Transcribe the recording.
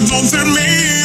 sorry, you're my broken